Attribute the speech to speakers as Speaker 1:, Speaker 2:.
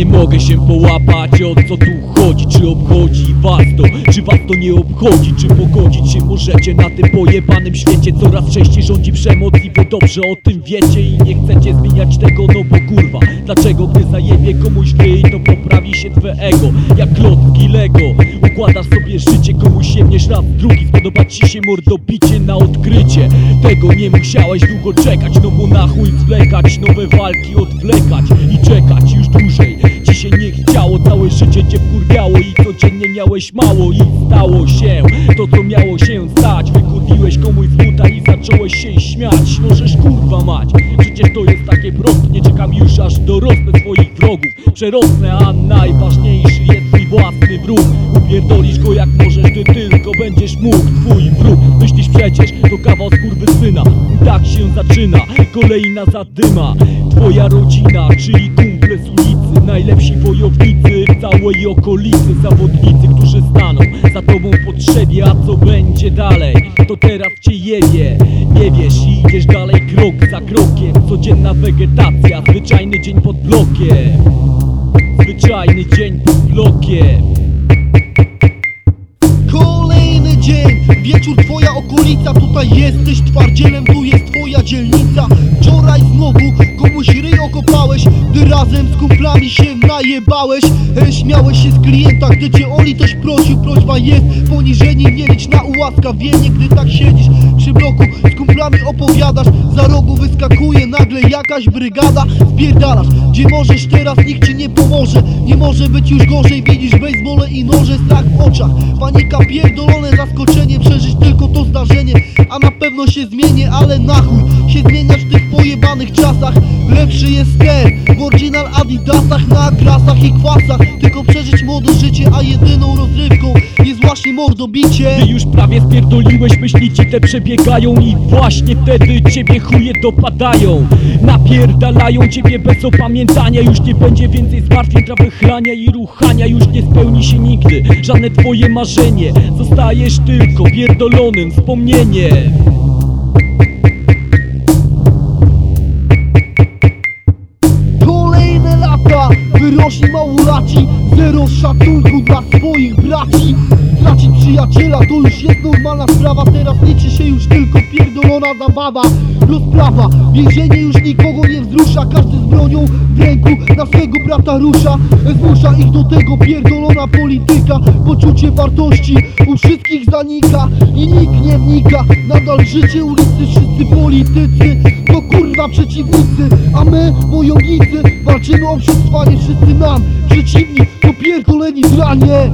Speaker 1: mogę się połapać o co tu chodzi Czy obchodzi was to, czy was to nie obchodzi Czy pogodzić się możecie na tym pojebanym świecie Coraz częściej rządzi przemoc i wy dobrze o tym wiecie I nie chcecie zmieniać tego, no bo kurwa Dlaczego gdy zajebie komuś ryj to poprawi się twe ego Jak klocki Lego Układasz sobie życie, komuś siemniesz raz drugi Spodoba ci się mordobicie na odkrycie. Tego nie musiałeś długo czekać No bo na chuj zwlekać, nowe walki odwlekać I czekać już dłużej. Ci się nie chciało, całe życie cię wkurwiało I codziennie miałeś mało i stało się To co miało się stać. Wykurwiłeś komuś z buta i zacząłeś się śmiać. Możesz kurwa mać Przecież to jest takie proste. Nie czekam już aż dorosnę swoich wrogów. Przerosnę, a najważniejszy jest twój własny wróg Upierdolisz go jak możesz, ty tylko będziesz mógł. Twój wróg, myślisz przecież, to kawał syna I tak się zaczyna, kolejna zadyma. Twoja rodzina, czyli kumple z ulicy Najlepsi wojownicy w całej okolicy. Zawodnicy, którzy staną za tobą potrzebie A co będzie dalej, to teraz cię jebie Nie wiesz i idziesz dalej krok za krokiem. Codzienna wegetacja, zwyczajny dzień pod blokiem. Zwyczajny dzień pod blokiem
Speaker 2: wieczór twoja okolica Tutaj jesteś twardzielem, tu jest twoja dzielnica. Wczoraj znowu komuś ryj okopałeś Gdy razem z kumplami się najebałeś. Śmiałeś się z klienta, gdy cię Oli coś prosił. Prośba jest poniżenie, nie licz na ułaskawienie Gdy tak siedzisz przy bloku. Z kumplami opowiadasz Za rogu wyskakuje nagle jakaś brygada. Spierdalasz, gdzie możesz teraz nikt ci nie pomoże. Nie może być już gorzej, widzisz bejsbole i noże Strach w oczach, panika pierdolone zaskoczenie Przeżyć tylko to zdarzenie, a na pewno się zmienię Ale na chuj. Się zmieniać w tych pojebanych czasach. Lepszy jest ten, w oryginal adidasach Na grasach i kwasach. Tylko przeżyć młode życie, a jedyną rozrywką Jest właśnie mordobicie.
Speaker 1: Ty już prawie spierdoliłeś, myśli ci te przebiegają I właśnie wtedy ciebie chuje dopadają. Napierdalają ciebie bez opamiętania. Już nie będzie więcej zmartwień, trawy chlania i ruchania. Już nie spełni się nigdy żadne twoje marzenie. Zostajesz tylko pierdolonym wspomnieniem.
Speaker 2: Kolejne lata wyrośli małolaci Zero szacunku dla swoich braci przyjaciela to już jest normalna sprawa. Teraz liczy się już tylko pierdolona zabawa. Rozprawa, więzienie już nikogo nie wzrusza. Każdy z bronią w ręku na swego brata rusza. Zmusza ich do tego pierdolona polityka. Poczucie wartości u wszystkich zanika I nikt nie wnika. Nadal życie ulicy, wszyscy politycy To kurwa przeciwnicy. A my, wojownicy, walczymy o przetrwanie Wszyscy nam. Przeciwni, to pierdoleni dranie